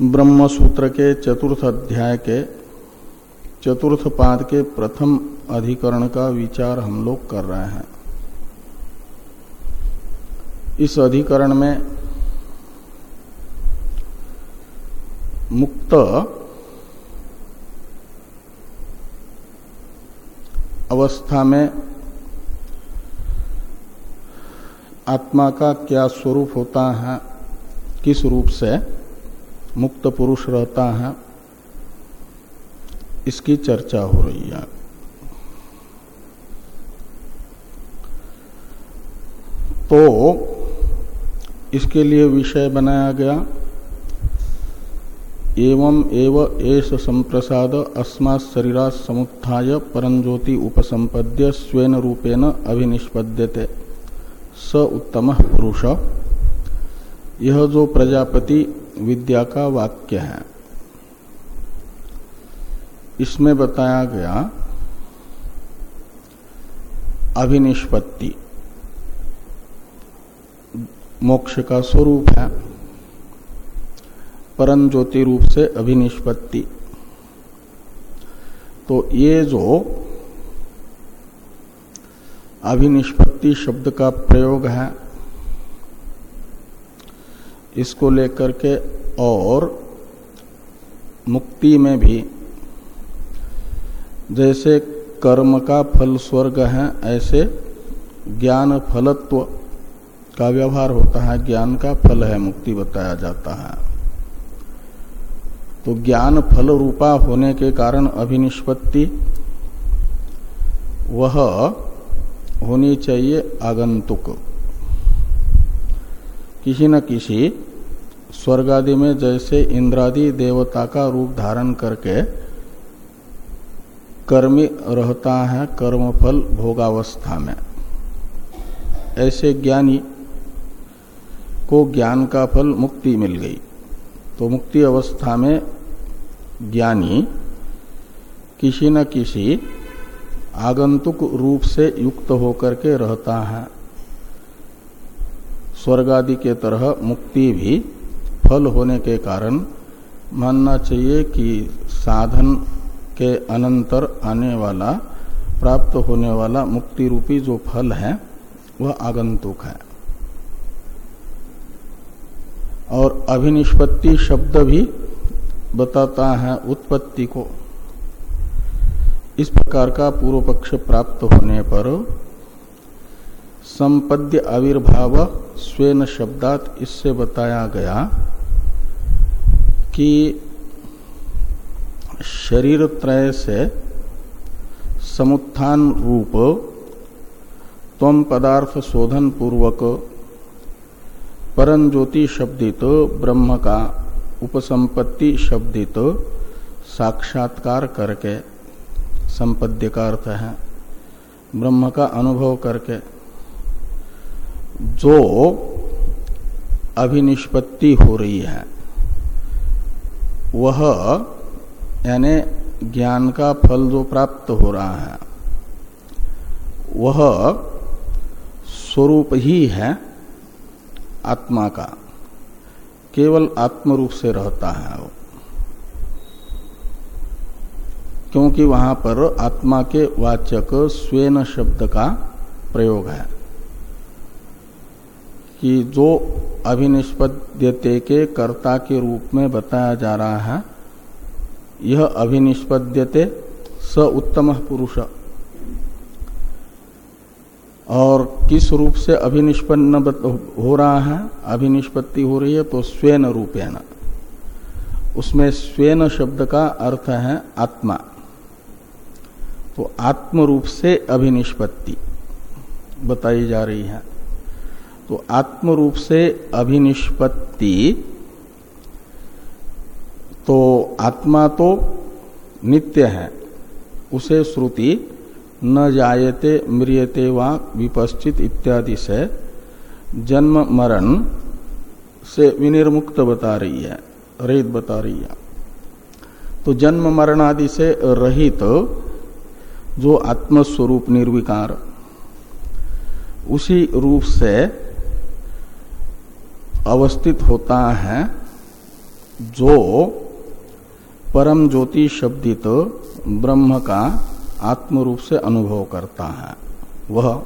ब्रह्म सूत्र के चतुर्थ अध्याय के चतुर्थ पाद के प्रथम अधिकरण का विचार हम लोग कर रहे हैं। इस अधिकरण में मुक्त अवस्था में आत्मा का क्या स्वरूप होता है, किस रूप से? मुक्त पुरुष रहता है, इसकी चर्चा हो रही है। तो इसके लिए विषय बनाया गया, एवं एव एस संप्रसाद अस्मा शरीरा समुत्थाय परंज्योति उपसंपद्य स्वेन रूपेण अभिनिष्पद्यते। स उत्तम पुरुष। यह जो प्रजापति विद्या का वाक्य है। इसमें बताया गया अभिनिष्पत्ति मोक्ष का स्वरूप है। परम ज्योति रूप से अभिनिष्पत्ति। तो ये जो अभिनिष्पत्ति शब्द का प्रयोग है इसको लेकर के और मुक्ति में भी। जैसे कर्म का फल स्वर्ग है, ऐसे ज्ञान फलत्व का व्यवहार होता है। ज्ञान का फल है, मुक्ति बताया जाता है। तो ज्ञान फल रूपा होने के कारण अभिनिष्पत्ति वह होनी चाहिए आगंतुक। किसी न किसी स्वर्ग आदि में जैसे इंद्रादि देवता का रूप धारण करके कर्मी रहता है कर्मफल भोगावस्था में। ऐसे ज्ञानी को ज्ञान का फल मुक्ति मिल गई। तो मुक्ति अवस्था में ज्ञानी किसी न किसी आगंतुक रूप से युक्त होकर के रहता है। स्वर्ग आदि के तरह मुक्ति भी फल होने के कारण मानना चाहिए कि साधन के अनंतर आने वाला, प्राप्त होने वाला मुक्ति रूपी जो फल है, वह आगंतुक है। और अभिनिष्पत्ति शब्द भी बताता है उत्पत्ति को। इस प्रकार का पूर्व पक्ष प्राप्त होने पर संपद्य आविर्भाव स्वेन शब्दात इससे बताया गया कि शरीर त्रय से समुत्थान रूप तम पदार्थ शोधन पूर्वक परम ज्योति शब्दित ब्रह्म का उपसंपत्ति शब्दित साक्षात्कार करके, संपद्य का अर्थ है, ब्रह्म का अनुभव करके, जो अभिनिष्पत्ति हो रही है। वह, यानी ज्ञान का फल जो प्राप्त हो रहा है, वह स्वरूप ही है आत्मा का। केवल आत्म रूप से रहता है वो। क्योंकि वहाँ पर आत्मा के वाचक स्वेन शब्द का प्रयोग है कि जो अभिनिष्पद्यते के कर्ता के रूप में बताया जा रहा है। यह अभिनिष्पद्यते स उत्तम पुरुष। और किस रूप से अभिनिष्पन्न हो रहा है? अभिनिष्पत्ति हो रही है तो स्वेन रूपेण। उसमें स्वेन शब्द का अर्थ है आत्मा। तो आत्म रूप से अभिनिष्पत्ति बताई जा रही है। तो आत्म रूप से अभिनिष्पत्ति तो आत्मा तो नित्य है, उसे श्रुति न जायते मृियते वा विपश्चित इत्यादि से जन्म मरण से विनिर्मुक्त बता रही है, रहित बता रही है। तो जन्म मरण आदि से रहित जो आत्मस्वरूप निर्विकार, उसी रूप से अवस्थित होता है जो परम ज्योति शब्दित ब्रह्म का आत्म रूप से अनुभव करता है। वह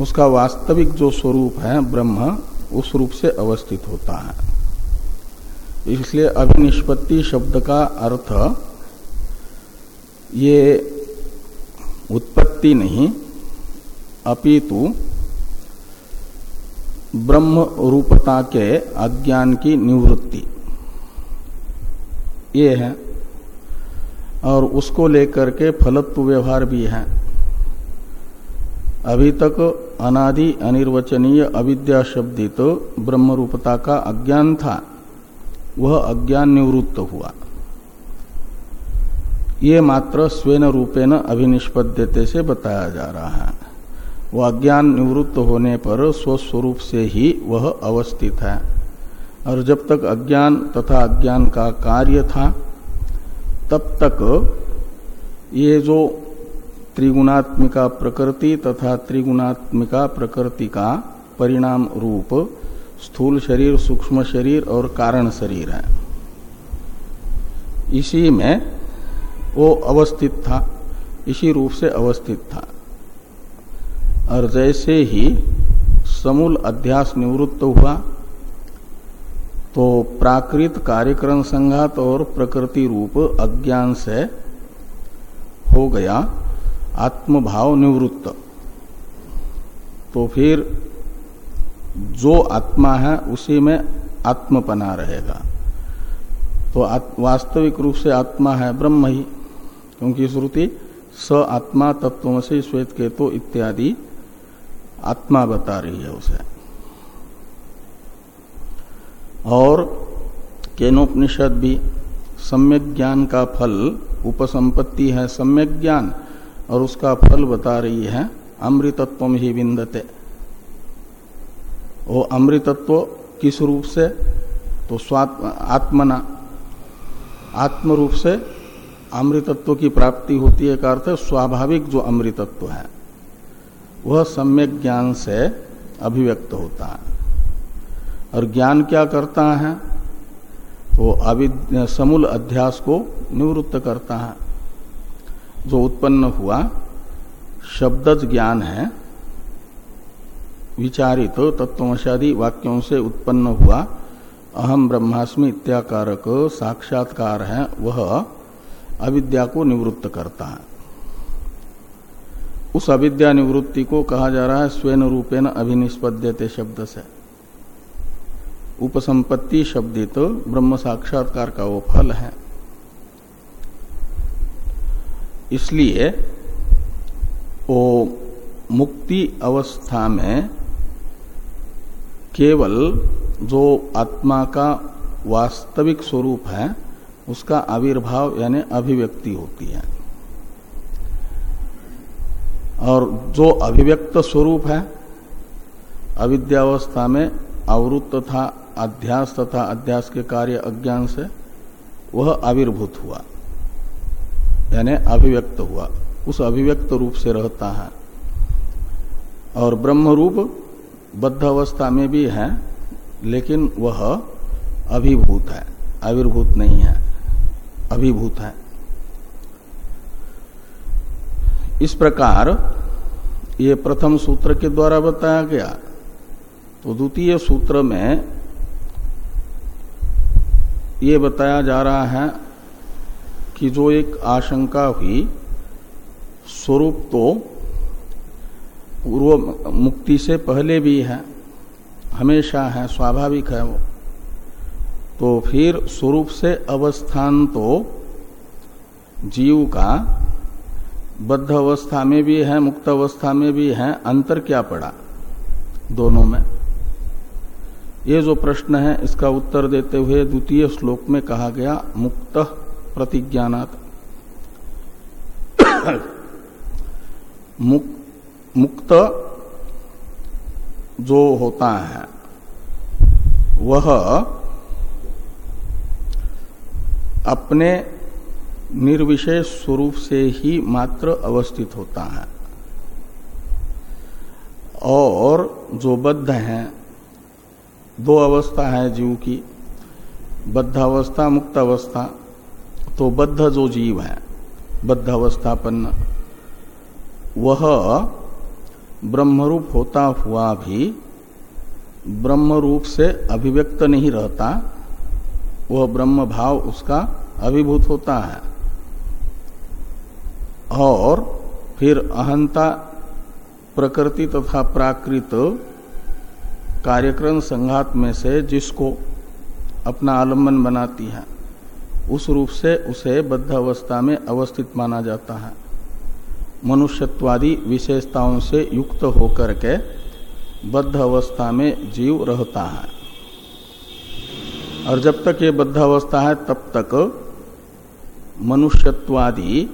उसका वास्तविक जो स्वरूप है ब्रह्म, उस रूप से अवस्थित होता है। इसलिए अभिनिष्पत्ति शब्द का अर्थ ये उत्पत्ति नहीं, अपितु ब्रह्म रूपता के अज्ञान की निवृत्ति। ये है। और उसको लेकर के फलत्व व्यवहार भी है। अभी तक अनादि अनिर्वचनीय अविद्या शब्दित तो ब्रह्म रूपता का अज्ञान था। वह अज्ञान निवृत्त हुआ। ये मात्र स्वेन रूपेण अभिनिष्पद्यते से बताया जा रहा है। वह अज्ञान निवृत्त होने पर स्वस्वरूप से ही वह अवस्थित है। और जब तक अज्ञान तथा अज्ञान का कार्य था, तब तक ये जो त्रिगुणात्मिका प्रकृति तथा त्रिगुणात्मिका प्रकृति का परिणाम रूप स्थूल शरीर, सूक्ष्म शरीर और कारण शरीर है। इसी में वो अवस्थित था, इसी रूप से अवस्थित था। और जैसे ही समूल अध्यास निवृत्त हुआ तो प्राकृत कार्यक्रम संघात और प्रकृति रूप अज्ञान से हो गया, आत्मभाव निवृत्त। तो फिर जो आत्मा है, उसी में आत्मपना रहेगा। तो वास्तविक रूप से आत्मा है, ब्रह्म ही, क्योंकि श्रुति स आत्मा तत्व से श्वेत केतु इत्यादि आत्मा बता रही है उसे। और केनोपनिषद भी, सम्यक ज्ञान का फल, उपसंपत्ति है सम्यक ज्ञान, और उसका फल बता रही है अमृतत्व ही विंदते। वो अमृतत्व किस रूप से? तो स्वात्म आत्मना। आत्म रूप से अमृतत्व की प्राप्ति होती है, का अर्थ स्वाभाविक जो अमृतत्व है। वह सम्यक ज्ञान से अभिव्यक्त होता है। और ज्ञान क्या करता है? वो अविद्या समूल अध्यास को निवृत्त करता है। जो उत्पन्न हुआ, शब्दज ज्ञान है, विचारित तत्वशादी वाक्यों से उत्पन्न हुआ, अहम ब्रह्मास्मि इत्याकारक साक्षात्कार है, वह अविद्या को निवृत्त करता है। उस अविद्या निवृत्ति को कहा जा रहा है स्वयं रूपेण अभिनिष्पद्यते शब्द से। उपसंपत्ति शब्दित तो ब्रह्म साक्षात्कार का वो फल है। इसलिए वो मुक्ति अवस्था में केवल जो आत्मा का वास्तविक स्वरूप है, उसका आविर्भाव यानी अभिव्यक्ति होती है। और जो अभिव्यक्त स्वरूप है, अविद्यावस्था में आवृत तथा अध्यास तथा अध्यास के कार्य अज्ञान से वह आविर्भूत हुआ, यानी अभिव्यक्त हुआ, उस अभिव्यक्त रूप से रहता है। और ब्रह्म रूप बद्ध अवस्था में भी है, लेकिन वह अभिभूत है, आविर्भूत नहीं है, अभिभूत है। इस प्रकार ये प्रथम सूत्र के द्वारा बताया गया। तो द्वितीय सूत्र में ये बताया जा रहा है कि जो एक आशंका हुई, स्वरूप तो पूर्व मुक्ति से पहले भी है, हमेशा है, स्वाभाविक है वो। तो फिर स्वरूप से अवस्थान तो जीव का बद्ध अवस्था में भी है, मुक्त अवस्था में भी है, अंतर क्या पड़ा? दोनों में। ये जो प्रश्न है, इसका उत्तर देते हुए द्वितीय श्लोक में कहा गया, मुक्त प्रतिज्ञानात। मुक्त मुक्त जो होता है, वह अपने निर्विशेष स्वरूप से ही मात्र अवस्थित होता है। और जो बद्ध है, दो अवस्था है जीव की, बद्धावस्था मुक्त अवस्था तो बद्ध जो जीव है बद्ध अवस्थापन्न वह ब्रह्मरूप होता हुआ भी ब्रह्मरूप से अभिव्यक्त नहीं रहता, वह ब्रह्म भाव उसका अभिभूत होता है। और फिर अहंता प्रकृति तथा प्राकृत कार्यक्रम संघात में से जिसको अपना आलंबन बनाती है, उस रूप से उसे बद्ध अवस्था में अवस्थित माना जाता है। मनुष्यत्वादी विशेषताओं से युक्त होकर के बद्ध अवस्था में जीव रहता है। और जब तक ये बद्ध अवस्था है, तब तक मनुष्यत्वादी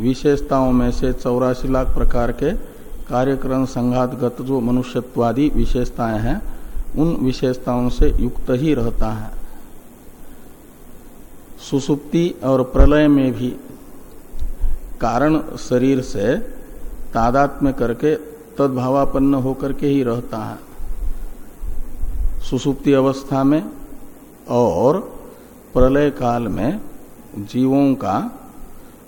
विशेषताओं में से चौरासी लाख प्रकार के कार्यक्रम, संघातगत जो मनुष्यत्वादी विशेषताएँ हैं, उन विशेषताओं से युक्त ही रहता है। सुसुप्ति और प्रलय में भी कारण शरीर से तादात्म्य करके तद्भावापन्न होकर के ही रहता है। सुसुप्ति अवस्था में और प्रलय काल में जीवों का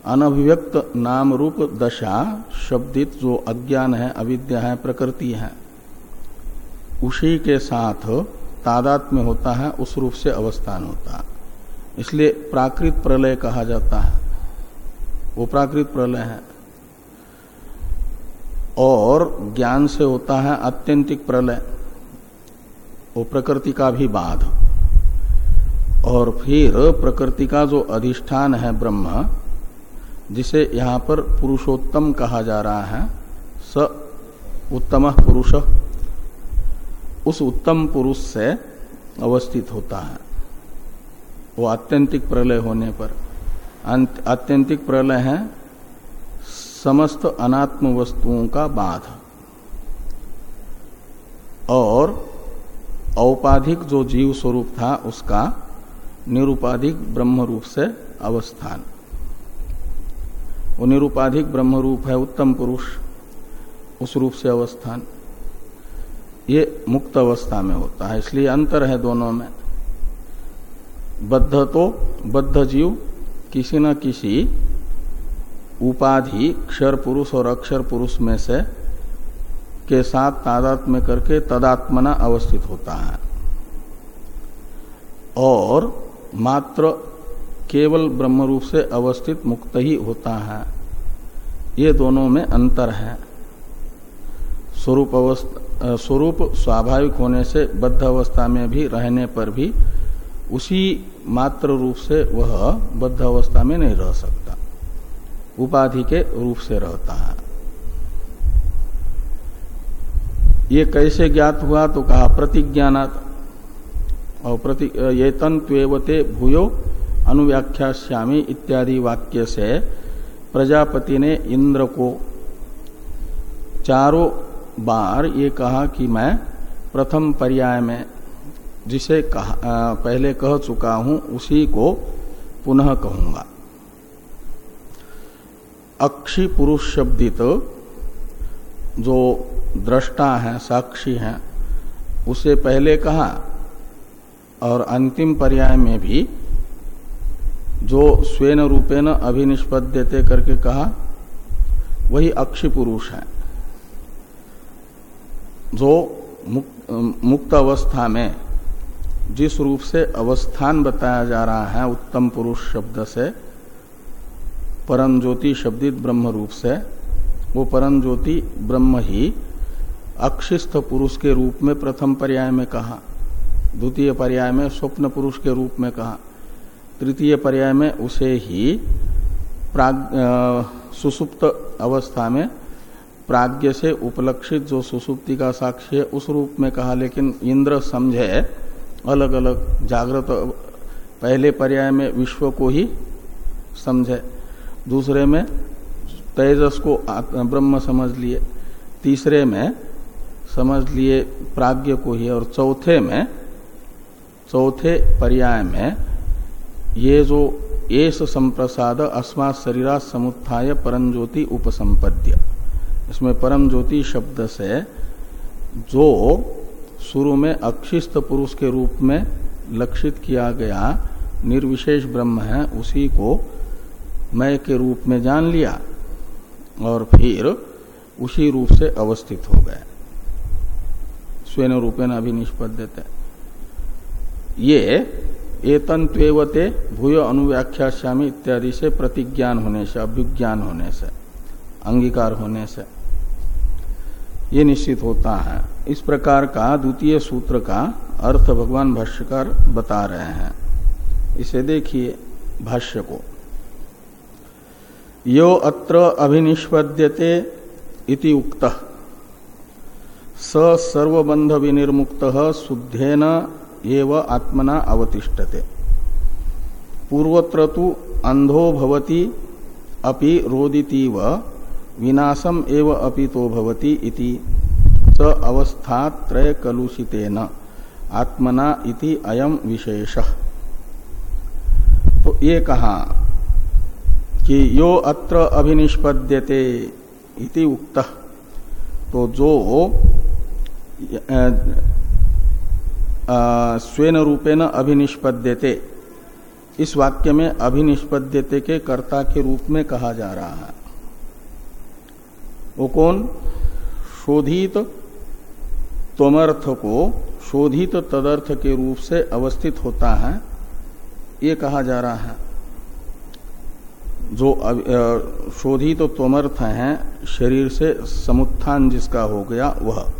अनभिव्यक्त नाम रूप दशा शब्दित जो अज्ञान है, अविद्या है, प्रकृति है, उसी के साथ तादात में होता है, उस रूप से अवस्थान होता है। इसलिए प्राकृत प्रलय कहा जाता है। वो प्राकृत प्रलय है। और ज्ञान से होता है आत्यंतिक प्रलय। वो प्रकृति का भी बाध। और फिर प्रकृति का जो अधिष्ठान है ब्रह्म जिसे यहाँ पर पुरुषोत्तम कहा जा रहा है, स उत्तम पुरुष, उस उत्तम पुरुष से अवस्थित होता है। वो आत्यंतिक प्रलय होने पर। आत्यंतिक प्रलय है समस्त अनात्म वस्तुओं का बाध। और औपाधिक जो जीव स्वरूप था, उसका निरुपाधिक ब्रह्म रूप से अवस्थान। वो निरुपाधिक ब्रह्म रूप है, उत्तम पुरुष, उस रूप से अवस्थान। ये मुक्त अवस्था में होता है, इसलिए अंतर है दोनों में। बद्ध तो बद्ध जीव, किसी न किसी उपाधि, क्षर पुरुष और अक्षर पुरुष में से, के साथ तादात में करके तदात्मना अवस्थित होता है। और मात्र केवल ब्रह्म रूप से अवस्थित मुक्त ही होता है। ये दोनों में अंतर है। स्वरूप अवस्था स्वरूप स्वाभाविक होने से बद्ध अवस्था में भी रहने पर भी उसी मात्र रूप से वह बद्ध अवस्था में नहीं रह सकता। उपाधि के रूप से रहता है। ये कैसे ज्ञात हुआ तो कहा, प्रतिज्ञानात, और प्रति ये तंत्वेवते भूयो अनुव्याख्याश्यामी इत्यादि वाक्य से प्रजापति ने इंद्र को चारों बार ये कहा कि मैं प्रथम पर्याय में जिसे कहा, पहले कह चुका हूँ उसी को पुनः कहूँगा। अक्षी पुरुष शब्दित जो दृष्टा है साक्षी है उसे पहले कहा और अंतिम पर्याय में भी जो स्वेन रूपेण अभिनिष्पद्यते करके कहा, वही अक्षी पुरुष है, जो मुक्त अवस्था में जिस रूप से अवस्थान बताया जा रहा है, उत्तम पुरुष शब्द से परम ज्योति शब्दित ब्रह्म रूप से, वो परम ज्योति ब्रह्म ही अक्षिस्थ पुरुष के रूप में प्रथम पर्याय में कहा, द्वितीय पर्याय में स्वप्न पुरुष के रूप में कहा। तृतीय पर्याय में उसे ही सुसुप्त अवस्था में प्राग्ञ से उपलक्षित जो सुसुप्ति का साक्ष्य है, उस रूप में कहा, लेकिन इंद्र समझे अलग अलग जागृत, पहले पर्याय में विश्व को ही समझे। दूसरे में तेजस को ब्रह्म समझ लिए। तीसरे में समझ लिए प्राज्ञ को ही। और चौथे में, चौथे पर्याय में ये जो एस संप्रसाद अस्मा शरीरा समुत्थाय परम ज्योति उपसंपद्य। इसमें परम ज्योति शब्द से जो शुरू में अक्षिस्त पुरुष के रूप में लक्षित किया गया निर्विशेष ब्रह्म है, उसी को मय के रूप में जान लिया और फिर उसी रूप से अवस्थित हो गए। स्वयं रूपेण अभिनिष्पद्यते ये एतंत्वेवते भूय अनुव्याख्याश्यामी इत्यादि से प्रतिज्ञान होने से अभ्युज्ञान होने से, अंगीकार होने से। ये निश्चित होता है। इस प्रकार का द्वितीय सूत्र का अर्थ भगवान भाष्यकार बता रहे हैं। इसे देखिए भाष्य को। यो अत्र अभिनिष्पद्यते इति उक्त। स सर्वबंध विनिर्मुक्त शुद्धेन एव आत्मना अवतिष्ठते। पूर्वत्र तो अंधो भवति, अपि रोदितीव, विनाशम एव अपि तो भवति इति। स अवस्था त्रय कलुषितेन आत्मना इति अयम विशेष। तो ये कहा कि यो अत्र अभिनिष्पद्यते इति उक्त। तो जो स्वेन रूपेण अभिनिष्पद्यते। इस वाक्य में अभिनिष्पद्यते के कर्ता के रूप में कहा जा रहा है। वो कौन? शोधित तोमर्थ को, शोधित तदर्थ के रूप से अवस्थित होता है, ये कहा जा रहा है। जो शोधित तोमर्थ है, शरीर से समुत्थान जिसका हो गया, वह।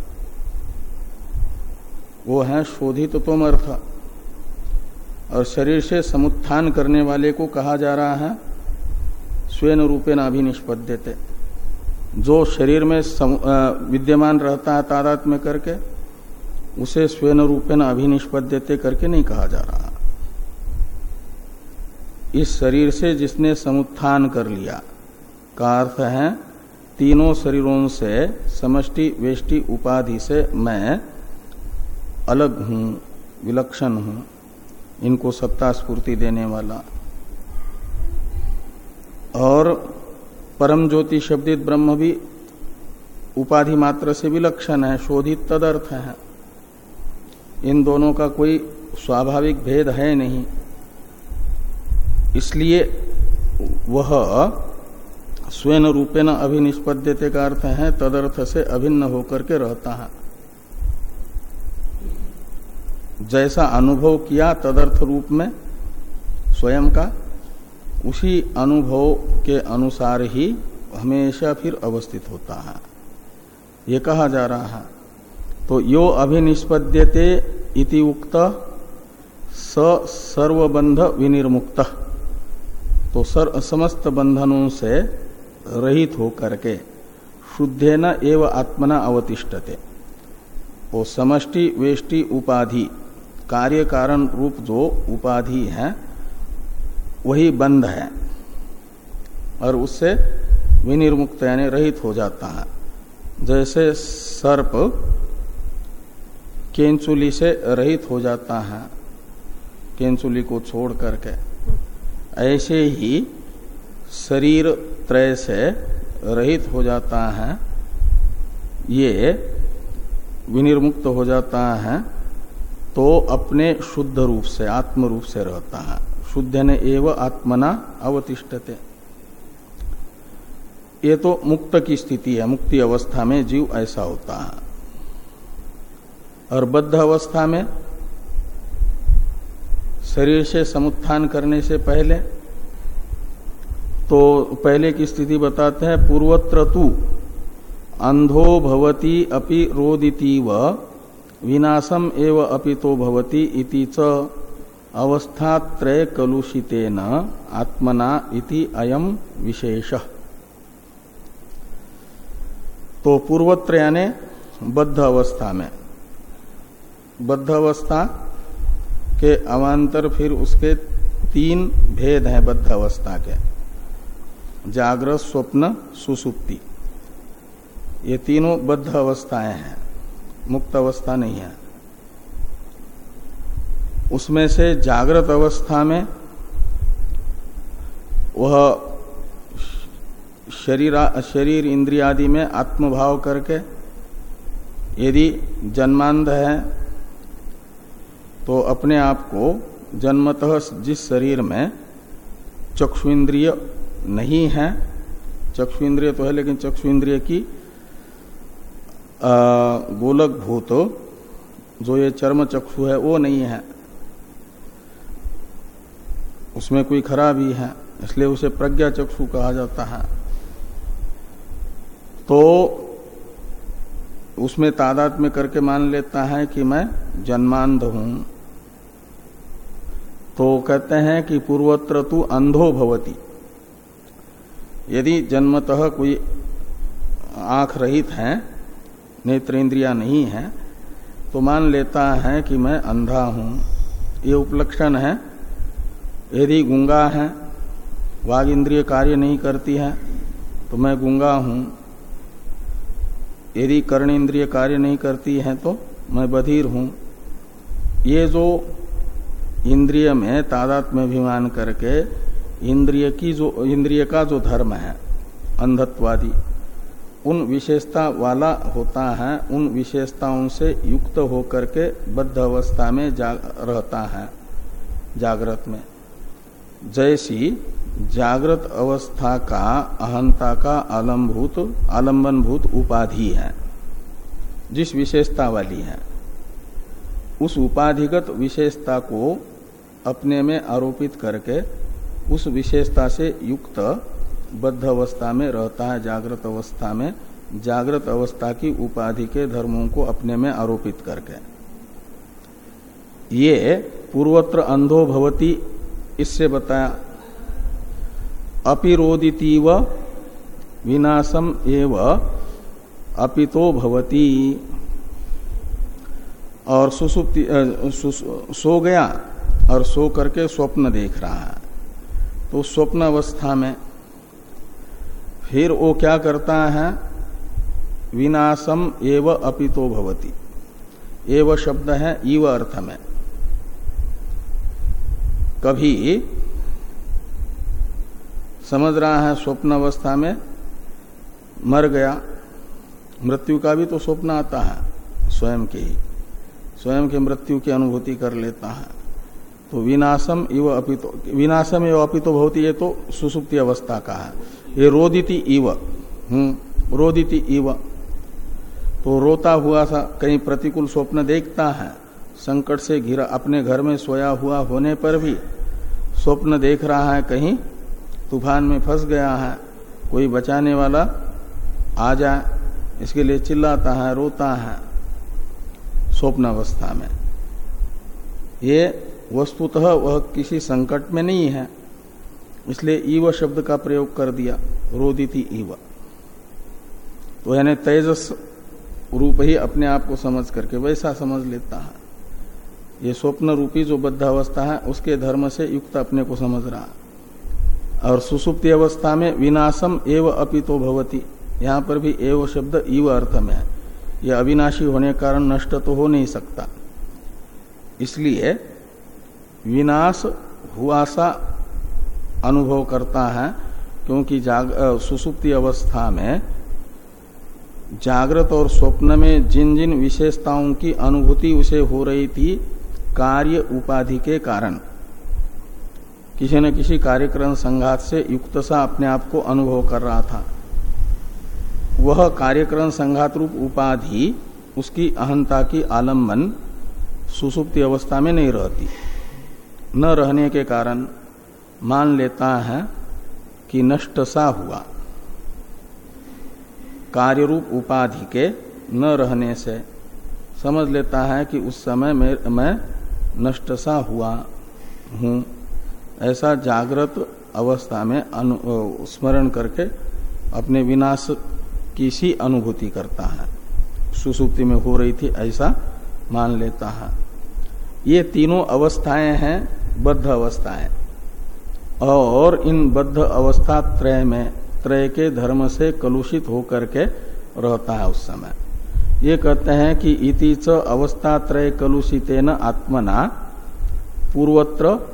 वो है शोधित तोमर्थ। और शरीर से समुत्थान करने वाले को कहा जा रहा है स्वयं रूपे अभिनिष्पद्यते। जो शरीर में सम, आ, विद्यमान रहता है तादात में करके उसे स्वयं रूपेण अभिनिष्पद्यते करके नहीं कहा जा रहा। इस शरीर से जिसने समुत्थान कर लिया का अर्थ है तीनों शरीरों से समष्टि वेष्टि उपाधि से मैं अलग हूँ, विलक्षण हूँ, इनको सत्ता स्फूर्ति देने वाला। और परम ज्योति शब्दित ब्रह्म भी उपाधि मात्र से विलक्षण है, शोधित तदर्थ है। इन दोनों का कोई स्वाभाविक भेद है नहीं। इसलिए वह स्वयं रूपेण अभिनिष्पद्यते का अर्थ है, तदर्थ से अभिन्न होकर के रहता है। जैसा अनुभव किया तदर्थ रूप में स्वयं का, उसी अनुभव के अनुसार ही हमेशा फिर अवस्थित होता है। ये कहा जा रहा है। तो यो अभिनिष्पद्यते इति उक्त स सर्वबंध विनिर्मुक्त। तो सर, समस्त बंधनों से रहित होकर के शुद्धेन एवं आत्मना अवतिष्ठते। वो समष्टि, वेष्टि, उपाधि कार्य कारण रूप जो उपाधि है, वही बंध है और उससे विनिर्मुक्त यानी रहित हो जाता है। जैसे सर्प केंचुली से रहित हो जाता है, केंचुली को छोड़ करके। ऐसे ही शरीर त्रय से रहित हो जाता है, ये विनिर्मुक्त हो जाता है तो अपने शुद्ध रूप से, आत्म रूप से रहता है। शुद्ध ने एव आत्मना अवतिष्ठते। ये तो मुक्त की स्थिति है, मुक्ति अवस्था में जीव ऐसा होता है। और बद्ध अवस्था में शरीर से समुत्थान करने से पहले तो पहले की स्थिति बताते हैं, पूर्वत्र तु अंधो भवती अपि रोदिती व विनाशम एव अपितो भवति इति च अवस्थात्रय कलुषितेन आत्मना इति अयम विशेष। तो पूर्वत्र यानी बद्ध अवस्था में। बद्ध अवस्था के अवान्तर फिर उसके तीन भेद हैं बद्ध अवस्था के। जागृत स्वप्न, सुसुप्ति। ये तीनों बद्ध अवस्थाएँ हैं। मुक्त अवस्था नहीं है। उसमें से जागृत अवस्था में वह शरीर शरीर इंद्रियादि में आत्मभाव करके यदि जन्मांध है तो अपने आप को जन्मतः जिस शरीर में चक्षु इंद्रिय नहीं है चक्षु इंद्रिय तो है, लेकिन चक्षु इंद्रिय की गोलक भूत, जो ये चर्म चक्षु है, वो नहीं है। उसमें कोई खराबी है, इसलिए उसे प्रज्ञा चक्षु कहा जाता है। तो उसमें तादाद में करके मान लेता है कि मैं जन्मांध हूँ। तो कहते हैं कि पूर्वत्र तू अंधो भवती। यदि जन्मतः कोई आँख रहित है नेत्र इंद्रिया नहीं है तो मान लेता है कि मैं अंधा हूँ। ये उपलक्षण है। यदि गुंगा है, वाग इंद्रिय कार्य नहीं करती है तो मैं गुंगा हूँ। यदि कर्ण इंद्रिय कार्य नहीं करती है तो मैं बधिर हूँ। ये जो इंद्रिय में तादात्म्य अभिमान करके, इंद्रिय की जो, इंद्रिय का जो धर्म है, अंधत्वादी उन विशेषता वाला होता है, उन विशेषताओं से युक्त होकर के बद्ध अवस्था में जा रहता है, जागृत में। जैसी जागृत अवस्था का अहंता का आलम्भूत आलम्बनभूत उपाधि है, जिस विशेषता वाली है, उस उपाधिगत विशेषता को अपने में आरोपित करके उस विशेषता से युक्त बद्ध अवस्था में रहता है, जागृत अवस्था में, जागृत अवस्था की उपाधि के धर्मों को अपने में आरोपित करके। ये पूर्वत्र अंधो भवती, इससे बताया, अपिरोदितीव विनाशम एव अपितो भवती। और सुसुप्ति सो गया और सो करके स्वप्न देख रहा है। तो स्वप्न अवस्था में फिर वो क्या करता है? विनाशम एव अपितो भवती। एव शब्द है ईव अर्थ में। कभी समझ रहा है स्वप्न अवस्था में? मर गया। मृत्यु का भी तो स्वप्न आता है, स्वयं के ही। स्वयं के मृत्यु की अनुभूति कर लेता है। तो विनाशम इव अपितो, विनाशम एवं अपितो भवती, ये तो सुसुप्ति अवस्था का है। ये रोदिति इव। हम्म रोदिति इव। तो रोता हुआ सा कहीं प्रतिकूल स्वप्न देखता है, संकट से घिरा अपने घर में सोया हुआ होने पर भी स्वप्न देख रहा है कहीं, तूफ़ान में फंस गया है, कोई बचाने वाला आ जाए, इसके लिए चिल्लाता है, रोता है स्वप्न अवस्था में। ये वस्तुतः वह किसी संकट में नहीं है। इसलिए ईव शब्द का प्रयोग कर दिया रोदिति ईव। तो यानी तेजस रूप ही अपने आप को समझ करके वैसा समझ लेता है। ये स्वप्न रूपी जो बद्ध अवस्था है, उसके धर्म से युक्त अपने को समझ रहा और सुसुप्ति अवस्था में विनाशम एव अपितो भवती। यहाँ पर भी एव शब्द ईव अर्थ में है। यह अविनाशी होने के कारण नष्ट तो हो नहीं सकता। इसलिए विनाश हुआ सा अनुभव करता है, क्योंकि जाग सुसुप्ति अवस्था में जागृत और स्वप्न में जिन जिन विशेषताओं की अनुभूति उसे हो रही थी, कार्य उपाधि के कारण। किसी न किसी कार्यक्रम संघात से युक्त सा अपने आप को अनुभव कर रहा था। वह कार्यक्रम संघात रूप उपाधि, उसकी अहंता की आलंबन सुसुप्ति अवस्था में नहीं रहती। न रहने के कारण मान लेता है कि नष्ट सा हुआ। कार्य रूप उपाधि के न रहने से समझ लेता है कि उस समय में मैं नष्ट सा हुआ हूँ। ऐसा जागृत अवस्था में स्मरण करके अपने विनाश की सी अनुभूति करता है। सुसुप्ति में हो रही थी, ऐसा मान लेता है। ये तीनों अवस्थाएँ हैं, बद्ध अवस्थाएँ। और इन बद्ध अवस्था त्रय में, त्रय के धर्म से कलुषित होकर के रहता है उस समय। ये कहते हैं कि इति च अवस्था त्रय कलुषितेन आत्मना पूर्वत्र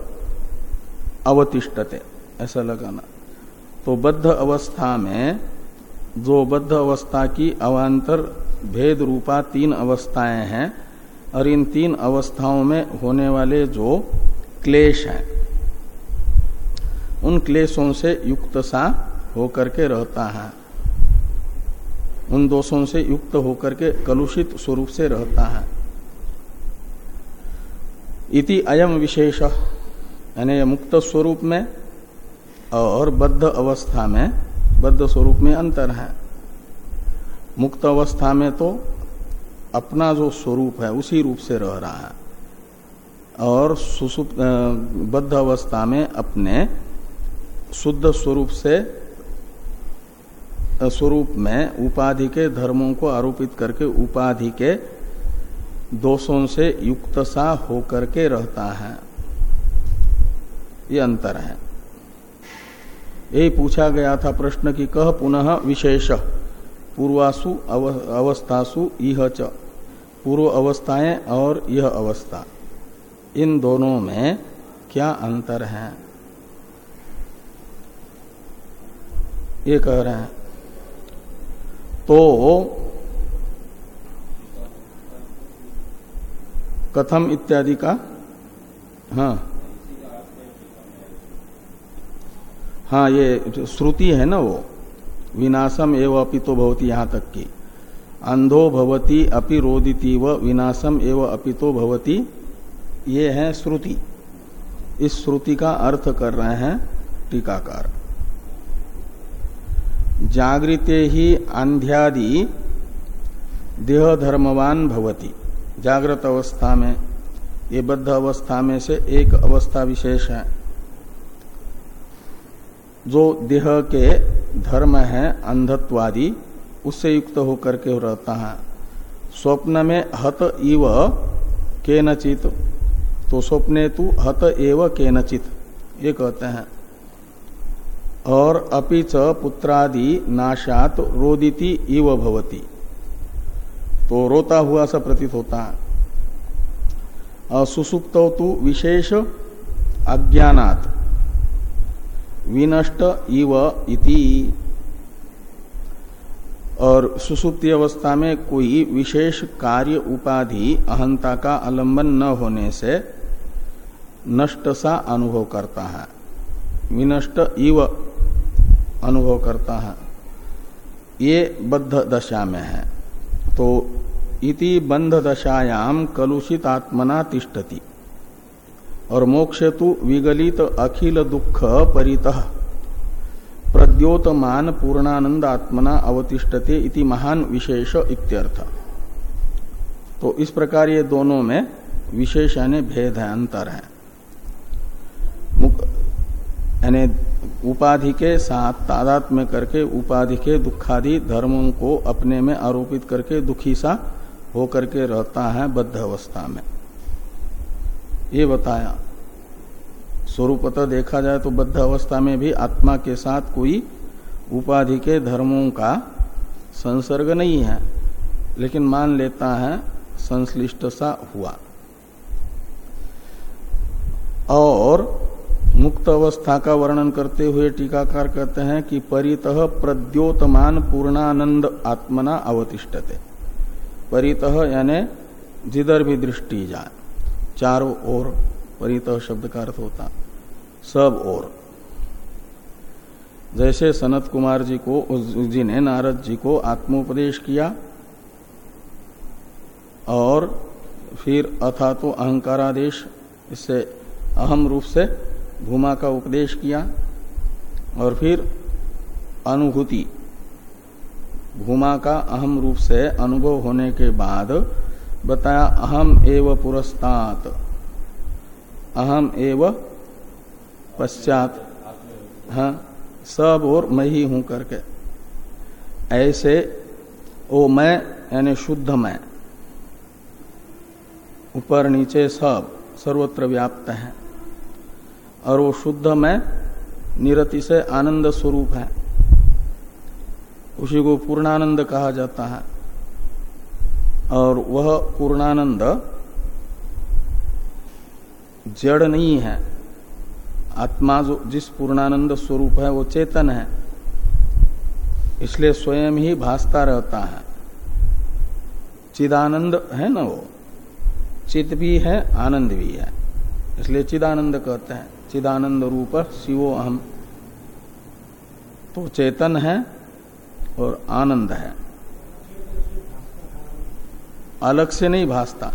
अवतिष्ठते। ऐसा लगाना। तो बद्ध अवस्था में, जो बद्ध अवस्था की अवान्तर भेद रूपा तीन अवस्थाएँ हैं, और इन तीन अवस्थाओं में होने वाले जो क्लेश हैं उन क्लेशों से युक्त सा होकर के रहता है। उन दोषों से युक्त होकर के कलुषित स्वरूप से रहता है। इति अयम विशेष, यानी मुक्त स्वरूप में और बद्ध अवस्था में, बद्ध स्वरूप में अंतर है। मुक्त अवस्था में तो अपना जो स्वरूप है, उसी रूप से रह रहा है। और सुसुप बद्ध अवस्था में अपने शुद्ध स्वरूप से, स्वरूप में उपाधि के धर्मों को आरोपित करके उपाधि के दोषों से युक्त सा होकर के रहता है। ये अंतर है। यही पूछा गया था प्रश्न की कह पुनः विशेष, पूर्वासु अवस्थासु यह च, पूर्व अवस्थाएँ और यह अवस्था। इन दोनों में क्या अंतर है? ये कह रहे हैं। तो कथम इत्यादि का हाँ। हाँ ये श्रुति है ना वो, विनाशम एवं अपि तो भवती यहाँ तक की। अंधो भवती अपि रोदिती व विनाशम एवं अपि तो भवती। ये है श्रुति। इस श्रुति का अर्थ कर रहे हैं टीकाकार। जागृते ही अंध्यादि देह धर्मवान भवती। जागृत अवस्था में, ये बद्ध अवस्था में से एक अवस्था विशेष है। जो देह के धर्म है, अंधत्वादि, उससे युक्त होकर के रहता है। स्वप्न में हत इव केनचित तो स्वप्ने तु हत एव केनचित, ये कहते हैं। और अपि च पुत्रादि नाशात रोदिति इव भवती। तो रोता हुआ सा प्रतीत होता है। और सुसुप्त तो विशेष अज्ञानात। विनष्ट इव इति। और सुसुप्ति अवस्था में कोई विशेष कार्य उपाधि अहंता का अलंबन न होने से नष्ट सा अनुभव करता है। विनष्ट इव अनुभव करता है। ये बद्ध दशा में है। तो इति बंध दशायाम कलुषित आत्मना तिष्ठति। और मोक्ष तो विगलित अखिल दुख परित। प्रद्योतमान पूर्णानंद आत्मना अवतिष्ठते इति महान विशेष इत्यर्थ। तो इस प्रकार ये दोनों में विशेष यानी भेद है, अंतर है। उपाधि के साथ तादात में करके उपाधि के दुखादि धर्मों को अपने में आरोपित करके दुखी सा होकर करके रहता है बद्ध अवस्था में। ये बताया। स्वरूपतः देखा जाए तो बद्ध अवस्था में भी आत्मा के साथ कोई उपाधि के धर्मों का संसर्ग नहीं है, लेकिन मान लेता है संश्लिष्ट सा हुआ। और मुक्त अवस्था का वर्णन करते हुए टीकाकार कहते हैं कि परित प्रद्योतमान पूर्णानंद आत्मना अवतिष्ठते। परित यानी जिधर भी दृष्टि जाए, चारों ओर परित शब्द का अर्थ होता, सब ओर। जैसे सनत कुमार जी को जी ने, नारद जी को आत्मोपदेश किया, और फिर अथा तो अहंकारादेश, इससे अहम रूप से भूमा का उपदेश किया और फिर अनुभूति। भूमा का अहम रूप से अनुभव होने के बाद बताया, अहम एव पुरस्तात। अहम एव पश्चात। हाँ सब और मैं ही हूँ करके। ऐसे, ओ मैं, यानी शुद्ध मैं। ऊपर नीचे सब, सर्वत्र व्याप्त है। और वो शुद्ध में निरति से आनंद स्वरूप है। उसी को पूर्णानंद कहा जाता है। और वह पूर्णानंद जड़ नहीं है। आत्मा जो जिस पूर्णानंद स्वरूप है, वो चेतन है। इसलिए स्वयं ही भासता रहता है। चिदानंद है ना वो? चित भी है, आनंद भी है। इसलिए चिदानंद कहते हैं। चिदानंद रूप शिवो अहम। तो चेतन है और आनंद है। अलग से नहीं भासता।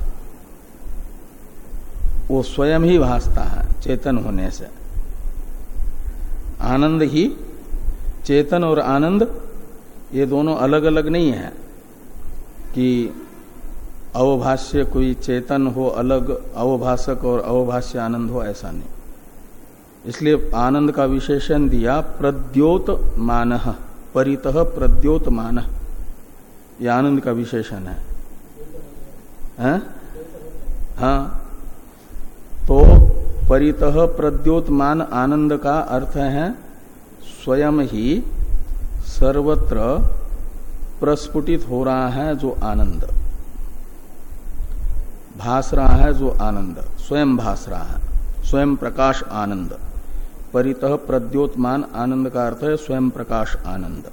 वो स्वयं ही भासता है चेतन होने से। आनंद ही, चेतन और आनंद, ये दोनों अलग अलग नहीं है कि अवभाष्य कोई चेतन हो अलग, अवभाषक और अवभाष्य आनंद हो ऐसा नहीं। इसलिए आनंद का विशेषण दिया प्रद्योत मान परित प्रद्योत मान। यह आनंद का विशेषण है, है? हाँ। तो परित प्रद्योत मान आनंद का अर्थ है स्वयं ही सर्वत्र प्रस्फुटित हो रहा है जो आनंद। भास रहा है जो आनंद। स्वयं भास रहा है। स्वयं प्रकाश आनंद। परित प्रद्योतमान आनंद का अर्थ है स्वयं प्रकाश आनंद।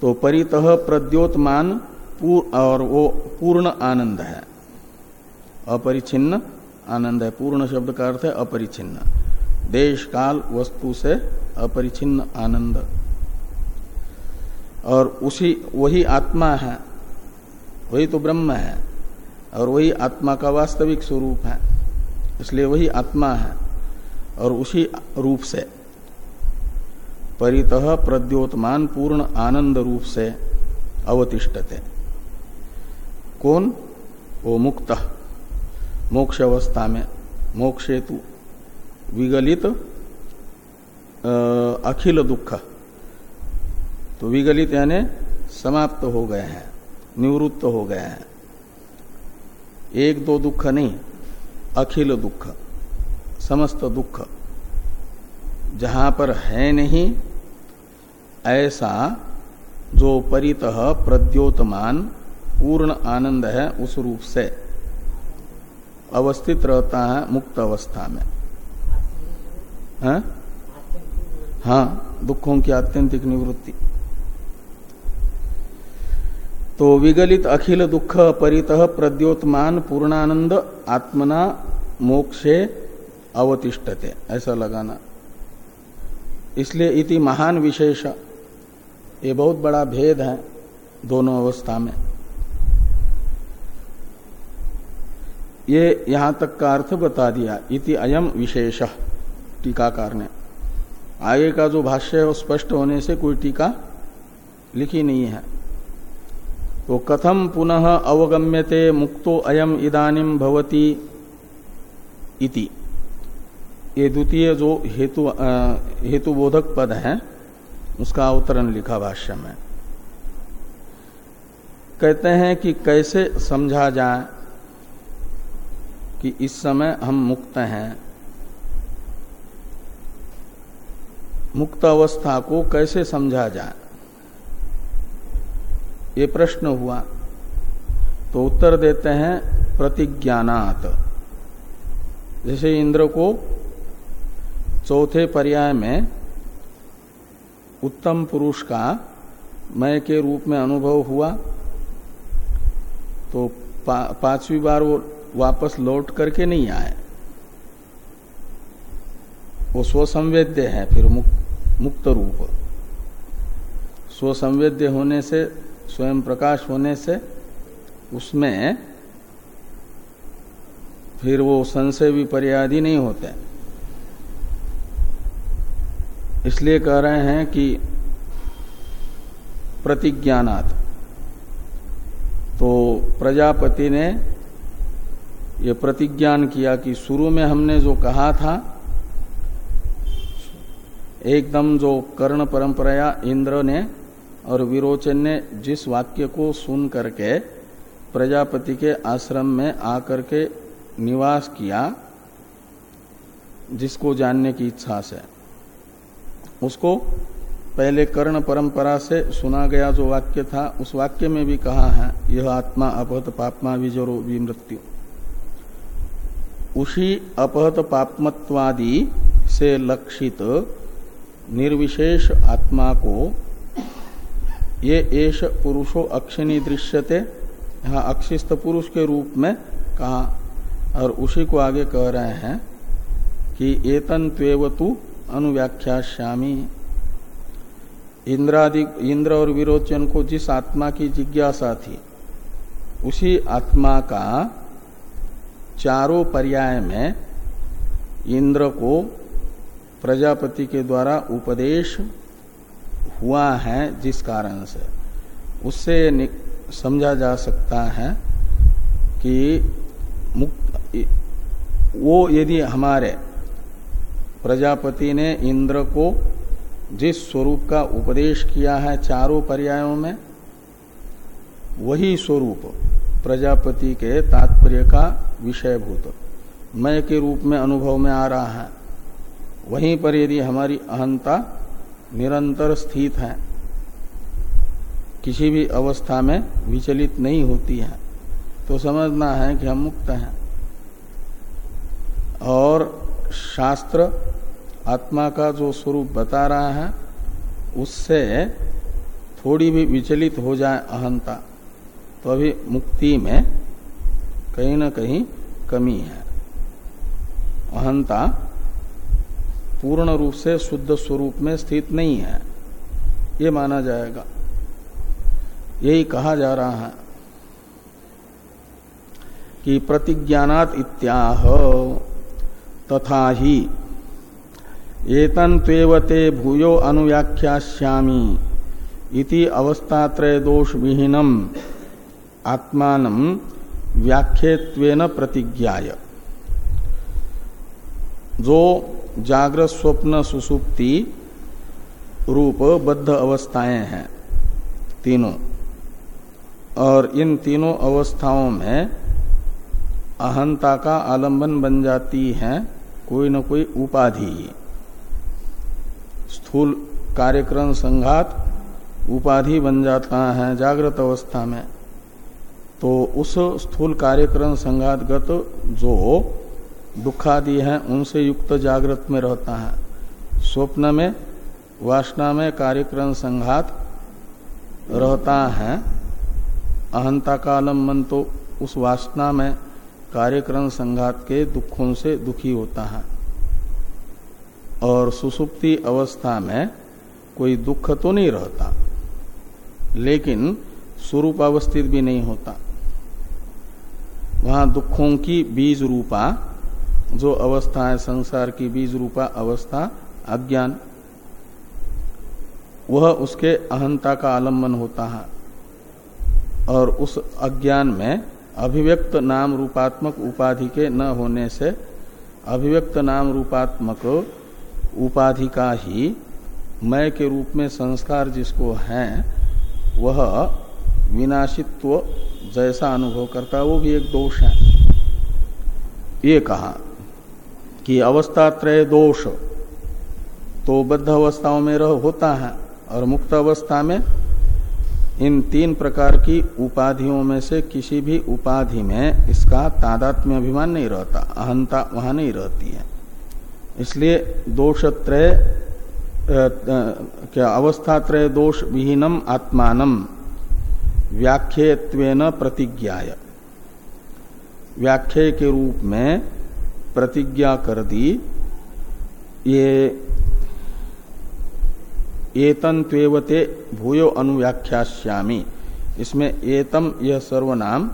तो परित प्रद्योतमान पूर और वो पूर्ण आनंद है। अपरिचिन्न आनंद है। पूर्ण शब्द का अर्थ है अपरिचिन्न देश, काल, वस्तु से अपरिचिन्न आनंद। और उसी, वही आत्मा है। वही तो ब्रह्म है। और वही आत्मा का वास्तविक स्वरूप है। इसलिए वही आत्मा है। और उसी रूप से परित प्रद्योतमान पूर्ण आनंद रूप से अवतिष्ठते। कौन? वो मुक्त। मोक्ष अवस्था में मोक्ष हेतु विगलित अखिल दुख। तो विगलित यानी समाप्त हो गए हैं, निवृत्त हो गए हैं। एक दो दुख नहीं, अखिल दुख। समस्त दुख, जहाँ पर है नहीं, ऐसा जो परित प्रद्योतमान पूर्ण आनंद है उस रूप से अवस्थित रहता है मुक्त अवस्था में है? हाँ दुखों की आत्यंतिक निवृत्ति तो विगलित अखिल दुख परित प्रद्योतमान पूर्णानंद आत्मना मोक्षे अवतिष्ठते, ऐसा लगाना। इसलिए इति महान विशेष। ये बहुत बड़ा भेद है दोनों अवस्था में। ये यहाँ तक का अर्थ बता दिया, इति अयम विशेष, टीकाकार ने। आगे का जो भाष्य है वो स्पष्ट होने से कोई टीका लिखी नहीं है। तो कथम पुनः अवगम्यते मुक्तो अयम इदानिम भवती इति। ये द्वितीय जो हेतु हेतुबोधक पद है, उसका अवतरण लिखा भाष्य में। कहते हैं कि कैसे समझा जाए कि इस समय हम मुक्त हैं? मुक्त अवस्था को कैसे समझा जाए? ये प्रश्न हुआ। तो उत्तर देते हैं प्रतिज्ञानात। जैसे इंद्र को चौथे पर्याय में उत्तम पुरुष का मय के रूप में अनुभव हुआ। तो पा, पांचवी बार वो वापस लौट करके नहीं आए। वो स्वसंवेद्य है फिर मुक्त, मुक्त रूप। स्वसंवेद्य होने से स्वयं प्रकाश होने से उसमें फिर वो संशय विपर्यादि नहीं होते। इसलिए कह रहे हैं कि प्रतिज्ञानात। तो प्रजापति ने ये प्रतिज्ञान किया कि शुरू में हमने जो कहा था, एकदम जो कर्ण परंपराया इंद्र ने और विरोचन ने जिस वाक्य को सुन करके प्रजापति के आश्रम में आकर के निवास किया, जिसको जानने की इच्छा से। उसको पहले कर्ण परंपरा से सुना गया जो वाक्य था, उस वाक्य में भी कहा है, यह आत्मा अपहत पापमा विजरो विमृत्यु। उसी अपहत पापमत्वादि से लक्षित निर्विशेष आत्मा को ये एश पुरुषो अक्षिणी दृश्यते, यहाँ अक्षिस्त पुरुष के रूप में कहा, और उसी को आगे कह रहे हैं कि एतन त्वेवतु अनुव्याख्याश्यामी इंद्रादि, इंद्र और विरोचन को जिस आत्मा की जिज्ञासा थी, उसी आत्मा का चारों पर्याय में इंद्र को प्रजापति के द्वारा उपदेश हुआ है जिस कारण से। उससे समझा जा सकता है कि मुक्त, वो यदि हमारे प्रजापति ने इंद्र को जिस स्वरूप का उपदेश किया है चारों पर्यायों में, वही स्वरूप प्रजापति के तात्पर्य का विषयभूत, मय के रूप में अनुभव में आ रहा है। वहीं पर यदि हमारी अहंता निरंतर स्थित है, किसी भी अवस्था में विचलित नहीं होती है तो समझना है कि हम मुक्त हैं। और शास्त्र आत्मा का जो स्वरूप बता रहा है, उससे थोड़ी भी विचलित हो जाए अहंता तो अभी मुक्ति में कहीं ना कहीं कमी है। अहंता पूर्ण रूप से शुद्ध स्वरूप में स्थित नहीं है, ये माना जाएगा। यही कहा जा रहा है कि प्रतिज्ञात इत्याह तथा ही एतन त्वेवते भूयो अनुव्याख्याश्यामी इति अवस्थात्रय दोष विहीनम आत्मान व्याख्यत्वेन प्रतिज्ञाय। जो जागृत स्वप्न सुसुप्ति रूप बद्ध अवस्थाएँ हैं, तीनों। और इन तीनों अवस्थाओं में अहंता का आलंबन बन जाती है, कोई न कोई उपाधि स्थूल कार्यक्रम संघात उपाधि बन जाता है जागृत अवस्था में। तो उस स्थूल कार्यक्रम संघातगत जो दुखादि है, उनसे युक्त जागृत में रहता है। स्वप्न में, वासना में कार्यक्रम संघात रहता है। अहंता का आलंबन तो उस वासना में कार्यक्रम संघात के दुखों से दुखी होता है। और सुसुप्ति अवस्था में कोई दुख तो नहीं रहता, लेकिन स्वरूप अवस्थित भी नहीं होता। वहाँ दुखों की बीज रूपा, जो अवस्था है, संसार की बीज रूपा अवस्था, अज्ञान, वह उसके अहंता का आलंबन होता है। और उस अज्ञान में अभिव्यक्त नाम रूपात्मक उपाधि के न होने से अभिव्यक्त नाम रूपात्मक उपाधि का ही मय के रूप में संस्कार जिसको है, वह विनाशित्व जैसा अनुभव करता है वो भी एक दोष है। ये कहा कि अवस्था त्रय दोष तो बद्ध अवस्थाओं में रह होता है और मुक्त अवस्था में इन तीन प्रकार की उपाधियों में से किसी भी उपाधि में इसका तादात्म्य अभिमान नहीं रहता, अहंता वहाँ नहीं रहती है। इसलिए दोषत्रय क्या, अवस्थात्रय दोष विहीनम आत्मानम, व्याख्यत्वेन प्रतिज्ञाय। व्याख्या के रूप में प्रतिज्ञा कर दी, ये, एतन त्वेवते भूयो अनुव्याख्याश्यामी इसमें एतम यह सर्वनाम,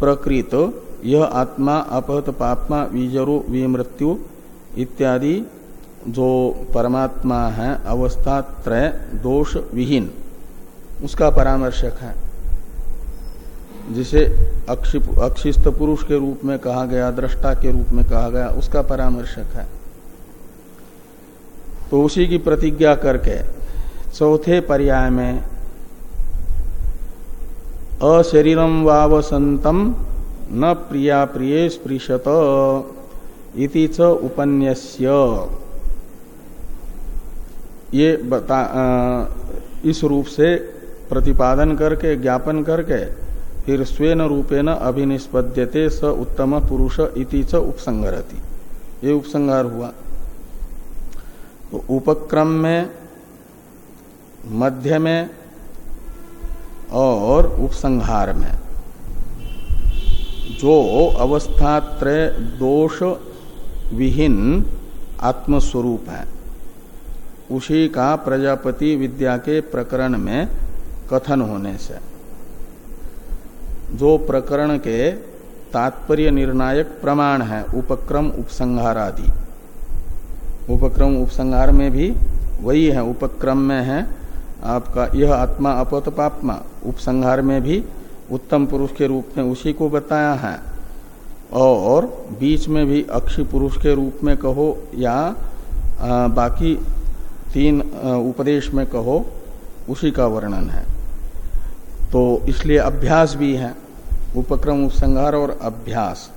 प्रकृत, यह आत्मा, अपहत पापमा विजरो विमृत्यु इत्यादि जो परमात्मा है अवस्था त्रय दोष विहीन उसका परामर्शक है। जिसे अक्षिस्त पुरुष के रूप में कहा गया, दृष्टा के रूप में कहा गया, उसका परामर्शक है। तो उसी की प्रतिज्ञा करके चौथे पर्याय में अशरीरम वावसंतम न प्रिया प्रिय स्पृशत। इति च उपन्यस्य। ये बता इस रूप से प्रतिपादन करके, ज्ञापन करके, फिर स्वेन रूपेण अभिनिष्पद्यते स उत्तम पुरुष इति च उपसंगरति ये उपसंगार हुआ। तो उपक्रम में मध्य में और उपसंहार में जो अवस्थात्रय दोष विहीन आत्मस्वरूप है। उसी का प्रजापति विद्या के प्रकरण में कथन होने से। जो प्रकरण के तात्पर्य निर्णायक प्रमाण है, उपक्रम, उपसंहार आदि। उपक्रम, उपसंहार में भी वही है, उपक्रम में है आपका यह आत्मा अपत पापमा उपसंहार में भी उत्तम पुरुष के रूप में उसी को बताया है। और बीच में भी अक्षी पुरुष के रूप में कहो या आ, बाकी तीन उपदेश में कहो उसी का वर्णन है। तो इसलिए अभ्यास भी है। उपक्रम उपसंहार और अभ्यास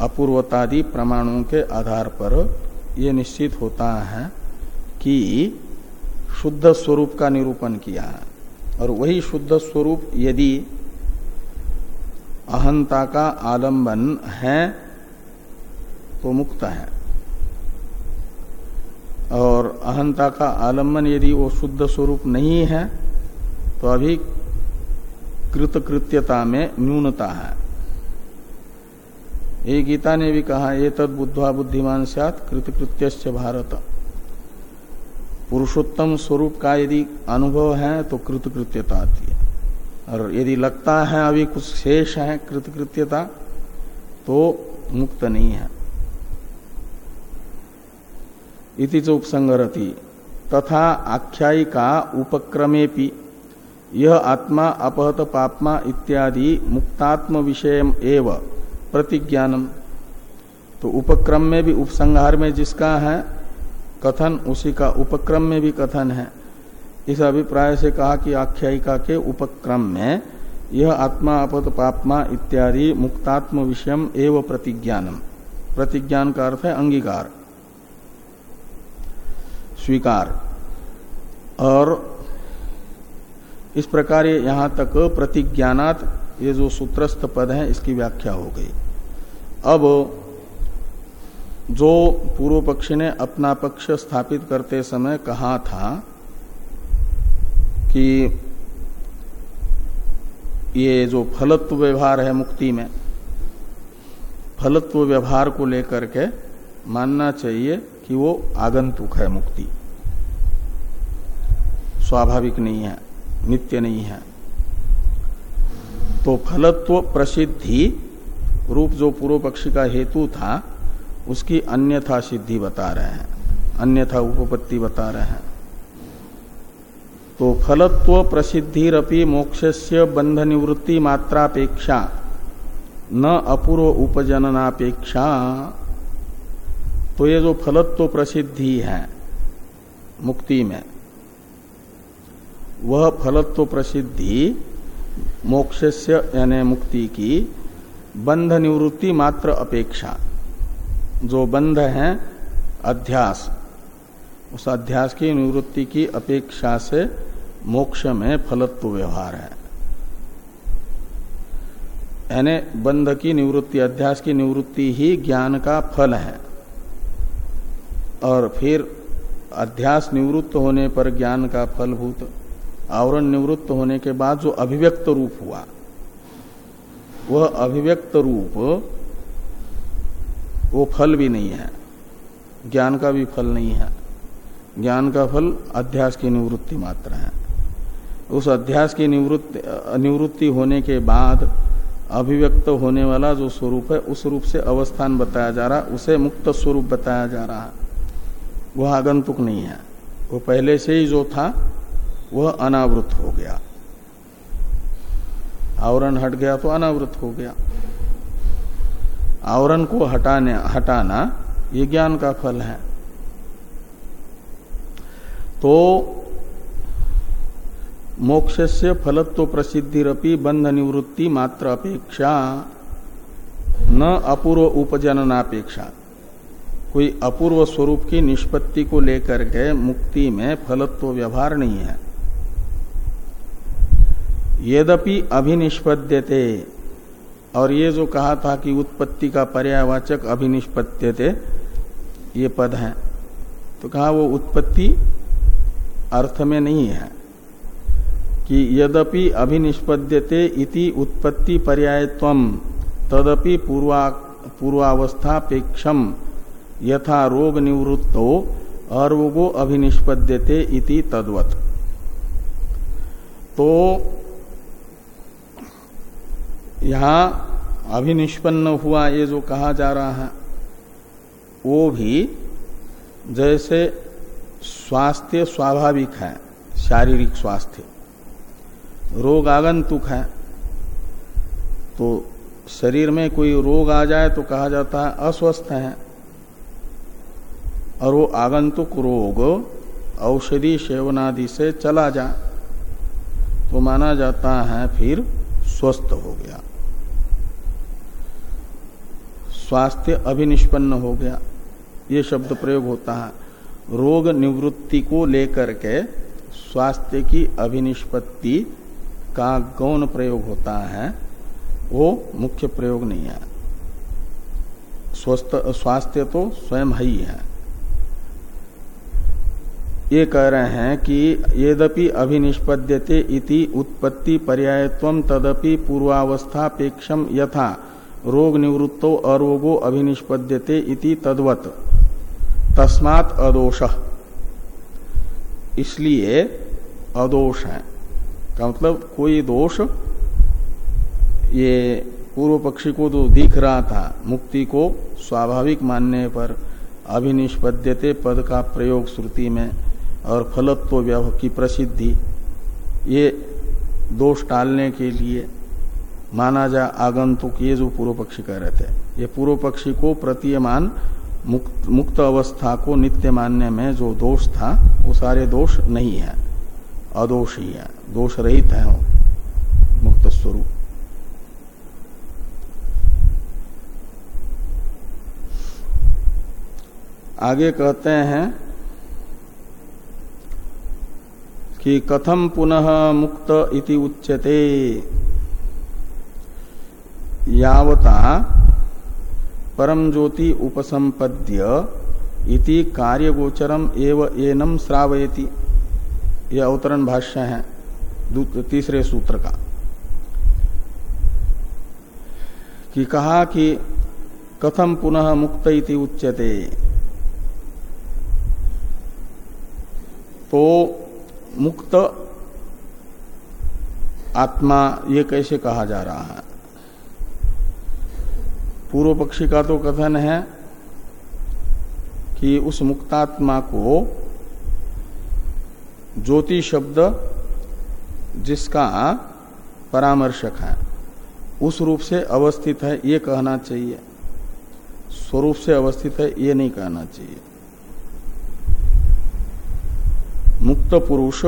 अपूर्वतादि प्रमाणों के आधार पर यह निश्चित होता है कि शुद्ध स्वरूप का निरूपण किया है। और वही शुद्ध स्वरूप यदि अहंता का आलंबन है तो मुक्त है। और अहंता का आलंबन यदि वो शुद्ध स्वरूप नहीं है तो अभी कृतकृत्यता में न्यूनता है। ये गीता ने भी कहा, ये तद बुद्धवा बुद्धिमान सात कृतकृत्य भारत। पुरुषोत्तम स्वरूप का यदि अनुभव है तो कृतकृत्यता आती है। और यदि लगता है अभी कुछ शेष है, कृतकृत्यता तो मुक्त नहीं है। इति जो उपसंगरति तथा आख्यायिका उपक्रमेपि यह आत्मा, अपहत, पापमा इत्यादि मुक्तात्म विषय एव प्रतिज्ञानम। तो उपक्रम में भी, उपसंहार में जिसका है, कथन, उसी का उपक्रम में भी कथन है। इस अभिप्राय से कहा कि आख्यायिका के उपक्रम में यह आत्मा, अपत, पापमा इत्यादि मुक्तात्म विषयम एवं प्रतिज्ञानम। प्रतिज्ञान का अर्थ है अंगीकार। स्वीकार। और इस प्रकार यहाँ तक प्रतिज्ञानात ये जो सूत्रस्थ पद है, इसकी व्याख्या हो गई। अब जो पूर्व पक्षी ने अपना पक्ष स्थापित करते समय कहा था कि ये जो फलत्व व्यवहार है मुक्ति में, फलत्व व्यवहार को लेकर के मानना चाहिए कि वो आगंतुक है मुक्ति। स्वाभाविक नहीं है, नित्य नहीं है। तो फलत्व प्रसिद्धि रूप जो पूर्व पक्षी का हेतु था, उसकी अन्यथा सिद्धि बता रहे हैं, अन्यथा उपपत्ति बता रहे हैं। तो फलत्व प्रसिद्धिरपि मोक्षस्य बंध निवृत्ति मात्रापेक्षा, न अपूर्व उपजननापेक्षा तो ये जो फलत्व प्रसिद्धि है मुक्ति में, वह फलत्व प्रसिद्धि मोक्षस्य यानी मुक्ति की बंध निवृत्ति मात्र अपेक्षा, जो बंध है अध्यास, उस अध्यास की निवृत्ति की अपेक्षा से मोक्ष में फलत्व व्यवहार है। यानी बंध की निवृत्ति, अध्यास की निवृत्ति ही ज्ञान का फल है। और फिर अध्यास निवृत्त होने पर ज्ञान का फलभूत, आवरण निवृत्त होने के बाद जो अभिव्यक्त रूप हुआ, वह अभिव्यक्त रूप, वो फल भी नहीं है। ज्ञान का भी फल नहीं है। ज्ञान का फल अध्यास की निवृत्ति मात्र है। उस अध्यास की निवृत्ति निवृत्ति होने के बाद अभिव्यक्त होने वाला जो स्वरूप है, उस रूप से अवस्थान बताया जा रहा, उसे मुक्त स्वरूप बताया जा रहा। वह आगंतुक नहीं है। वो पहले से ही जो था, वह अनावृत हो गया। आवरण हट गया तो अनावृत हो गया। आवरण को हटाने, हटाना, ये ज्ञान का फल है। तो मोक्ष से फलत्व प्रसिद्धिरपि बंध निवृत्ति मात्र अपेक्षा। न अपूर्व उपजननापेक्षा। कोई अपूर्व स्वरूप की निष्पत्ति को लेकर के मुक्ति में फलत्व व्यवहार नहीं है। यद्यपि अभिनिष्पद्यते, और ये जो कहा था कि उत्पत्ति का पर्यावाचक अभिनिष्पत्यते ये पद है। तो कहा वो उत्पत्ति अर्थ में नहीं है। कि यद्यपि अभिनिष्पद्यते इति उत्पत्ति पर्यायत्व तदपि पूर्वा, पूर्वावस्थापेक्षम, यथा रोग निवृत्तो अरोगो अभिनिष्पद्यते इति तद्वत। तो यहाँ अभिनिष्पन्न हुआ ये जो कहा जा रहा है, वो भी जैसे स्वास्थ्य स्वाभाविक है, शारीरिक स्वास्थ्य। रोग आगंतुक है तो शरीर में कोई रोग आ जाए तो कहा जाता है अस्वस्थ है। और वो आगंतुक रोग औषधि सेवनादि से चला जाए तो माना जाता है फिर स्वस्थ हो गया। स्वास्थ्य अभिनिष्पन्न हो गया। ये शब्द प्रयोग होता है। रोग निवृत्ति को लेकर के स्वास्थ्य की अभिनिष्पत्ति का गौण प्रयोग होता है, वो मुख्य प्रयोग नहीं है। स्वस्थ, स्वास्थ्य तो स्वयं ही है। ये कह रहे हैं कि यद्यपि अभिनिष्पद्यते इति उत्पत्ति पर्यायत्व तदपि पूर्वावस्थापेक्षम यथा रोग निवृत्तो अरोगो अभिनिष्पद्यते इति तद्वत। तस्मात अदोष। इसलिए अदोष है। का मतलब कोई दोष ये पूर्व पक्षी को जो दिख रहा था मुक्ति को स्वाभाविक मानने पर अभिनिष्पद्यते पद का प्रयोग श्रुति में और फलत्व व्यव की प्रसिद्धि ये दोष टालने के लिए माना जा आगंतुक ये जो पूर्व पक्षी कह रहे थे ये पूर्व पक्षी को प्रतीयमान मुक्त, मुक्त अवस्था को नित्य मानने में जो दोष था वो सारे दोष नहीं है अदोष ही है। दोष रहित है मुक्त स्वरूप। आगे कहते हैं कि कथम पुनः मुक्त इति उच्यते? यावता परम ज्योति उपसंपद्य इति कार्यगोचरम एव एनम श्रावयति। यह अवतरण भाष्य है। तीसरे सूत्र का। कि कहा कि कथम पुनः मुक्त इति उच्यते। तो मुक्त आत्मा ये कैसे कहा जा रहा है? पूर्व पक्षी का तो कथन है कि उस मुक्तात्मा को ज्योति शब्द जिसका परामर्शक है, उस रूप से अवस्थित है, ये कहना चाहिए। स्वरूप से अवस्थित है, ये नहीं कहना चाहिए। मुक्त पुरुष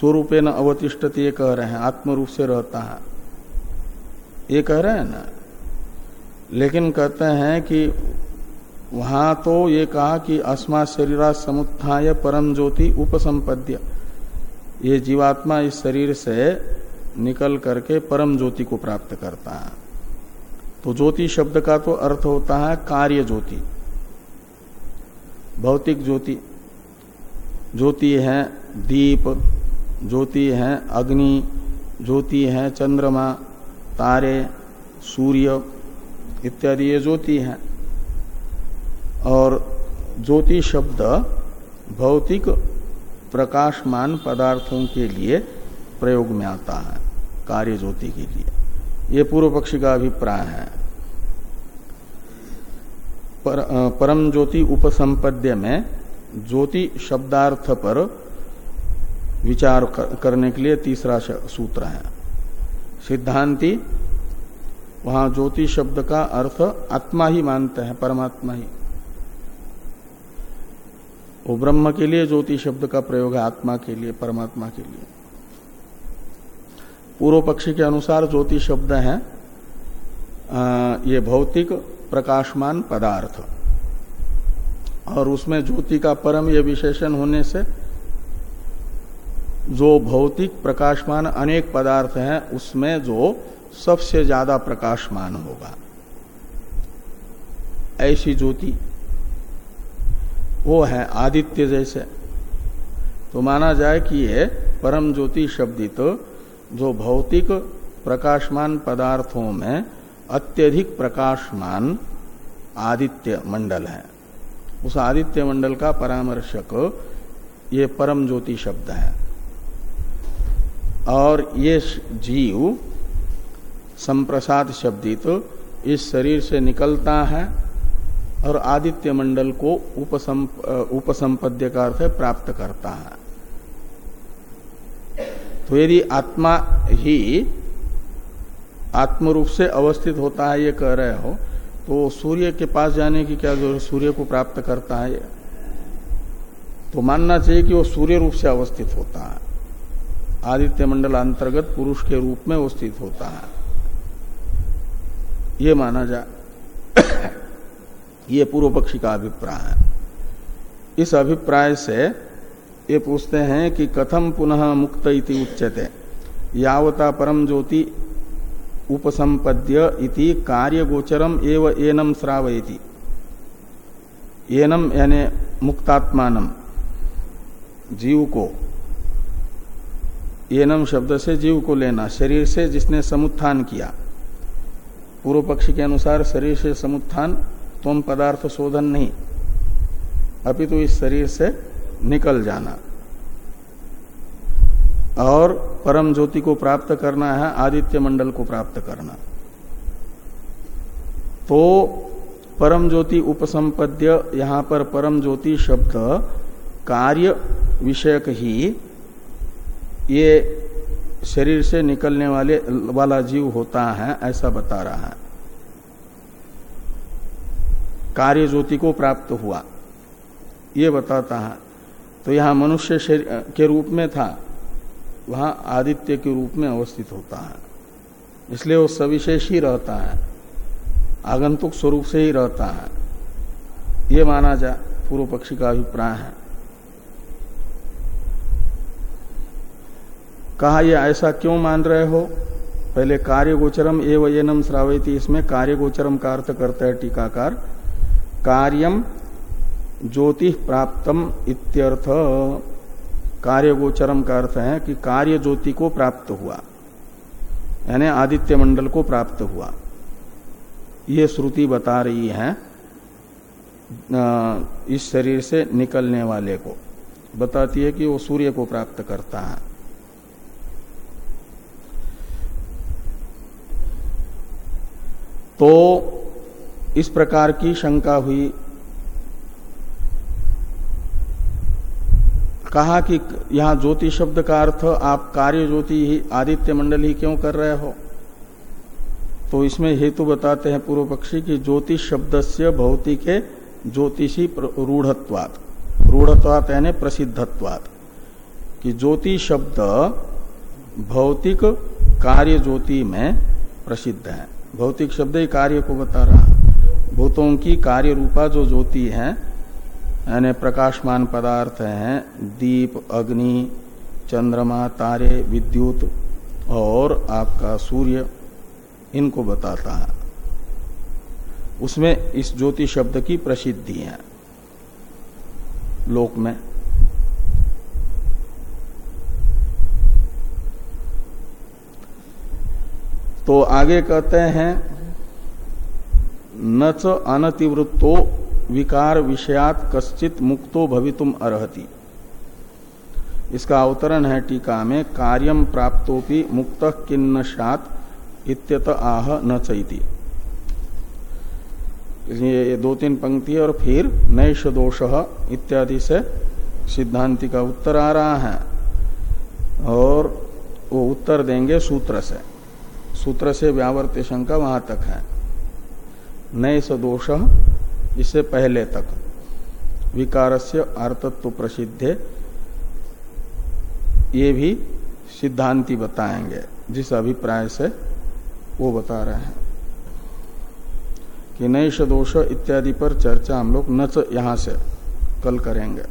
स्वरूपे न अवतिष्ठत, ये कह रहे हैं आत्म रूप से रहता है। ये कह रहे हैं ना? लेकिन कहते हैं कि वहाँ तो ये कहा कि अस्मा शरीरा समुत्थाय परम ज्योति उपसंपद्य। ये जीवात्मा इस शरीर से निकल करके परम ज्योति को प्राप्त करता है। तो ज्योति शब्द का तो अर्थ होता है कार्य ज्योति। भौतिक ज्योति। ज्योति है दीप, ज्योति है अग्नि, ज्योति है चंद्रमा, तारे, सूर्य इत्यादि ये ज्योति है। और ज्योति शब्द भौतिक प्रकाशमान पदार्थों के लिए प्रयोग में आता है कार्य ज्योति के लिए। ये पूर्व पक्षी का अभिप्राय है। पर, परम ज्योति उपसंपद्य में ज्योति शब्दार्थ पर विचार करने के लिए तीसरा सूत्र है। सिद्धांति वहाँ ज्योति शब्द का अर्थ आत्मा ही मानते हैं परमात्मा ही। वो ब्रह्म के लिए ज्योति शब्द का प्रयोग है, आत्मा के लिए, परमात्मा के लिए। पूर्व पक्षी के अनुसार ज्योति शब्द है ये भौतिक प्रकाशमान पदार्थ। और उसमें ज्योति का परम ये विशेषण होने से जो भौतिक प्रकाशमान अनेक पदार्थ हैं, उसमें जो सबसे ज़्यादा प्रकाशमान होगा। ऐसी ज्योति वो है आदित्य जैसे। तो माना जाए कि ये परम ज्योति शब्दित जो भौतिक प्रकाशमान पदार्थों में अत्यधिक प्रकाशमान आदित्य मंडल है। उस आदित्य मंडल का परामर्शक ये परम ज्योति शब्द है। और ये जीव संप्रसाद शब्दित इस शरीर से निकलता है। और आदित्य मंडल को उपसंप, उपसंपद्य का अर्थ प्राप्त करता है। तो यदि आत्मा ही आत्म रूप से अवस्थित होता है ये कह रहे हो तो सूर्य के पास जाने की क्या ज़रूरत सूर्य को प्राप्त करता है तो मानना चाहिए कि वो सूर्य रूप से अवस्थित होता है। आदित्य मंडल अंतर्गत पुरुष के रूप में अवस्थित होता है। ये माना जाए ये पूर्व पक्षी का अभिप्राय है। इस अभिप्राय से ये पूछते हैं कि कथम पुनः मुक्त इति उच्यते, यावता परम ज्योति उपसंपद्य इति कार्य गोचरम एव एनम श्रावयति। एनम यानी मुक्तात्मान जीव को। एनम शब्द से जीव को लेना, शरीर से जिसने समुत्थान किया। पूर्व पक्षी के अनुसार शरीर से समुत्थान तुम पदार्थ शोधन नहीं, अभी तो इस शरीर से निकल जाना। और परम ज्योति को प्राप्त करना है, आदित्य मंडल को प्राप्त करना। तो परम ज्योति उपसंपद्य, यहाँ पर परम ज्योति शब्द कार्य विषयक ही ये शरीर से निकलने वाले, वाला जीव होता है, ऐसा बता रहा है। कार्य ज्योति को प्राप्त हुआ। ये बताता है। तो यहाँ मनुष्य के रूप में था। वहाँ आदित्य के रूप में अवस्थित होता है। इसलिए वो सविशेष ही रहता है। आगंतुक स्वरूप से ही रहता है। ये माना जा, पूर्व पक्षी का अभिप्राय है। कहा, ये ऐसा क्यों मान रहे हो? पहले कार्य गोचरम एवं एनम श्रावती इसमें कार्य गोचरम का अर्थ करता है टीकाकार। कार्यम ज्योति प्राप्तम इत्यर्थ। कार्य गोचरम का अर्थ है कि कार्य ज्योति को प्राप्त हुआ। यानी आदित्य मंडल को प्राप्त हुआ। ये श्रुति बता रही है इस शरीर से निकलने वाले को। बताती है कि वो सूर्य को प्राप्त करता है। तो इस प्रकार की शंका हुई। कहा कि यहाँ ज्योति शब्द का अर्थ, आप कार्य ज्योति ही, आदित्य मंडल ही क्यों कर रहे हो? तो इसमें हेतु बताते हैं पूर्व पक्षी की ज्योतिष शब्द से भौतिक ज्योतिषी रूढ़त्वात। रूढ़त्वात यानी प्रसिद्धत्वात। कि ज्योति शब्द भौतिक कार्य ज्योति में प्रसिद्ध है। भौतिक शब्द ही कार्य को बता रहा भूतों की कार्य रूपा जो ज्योति है, यानी प्रकाशमान पदार्थ हैं, दीप, अग्नि, चंद्रमा, तारे, विद्युत और आपका सूर्य, इनको बताता है। उसमें इस ज्योति शब्द की प्रसिद्धि है। लोक में। तो आगे कहते हैं न च अनतिवृत्तो विकार विषयात कश्चित मुक्तो भवितुम अर्ति इसका अवतरण है टीका में कार्यम प्राप्तोपि मुक्त किन्न सात इत्यत आह न चैती। ये दो तीन पंक्ति और फिर नैश दोष इत्यादि से सिद्धांति का उत्तर आ रहा है। और वो उत्तर देंगे सूत्र से। सूत्र से व्यावर्त शंका वहाँ तक है। नए सदोष इससे पहले तक। विकार से अर्थत्व प्रसिद्ध ये भी सिद्धांति बताएँगे, जिस अभिप्राय से वो बता रहे हैं। कि नये दोष इत्यादि पर चर्चा हम लोग न यहाँ से कल करेंगे।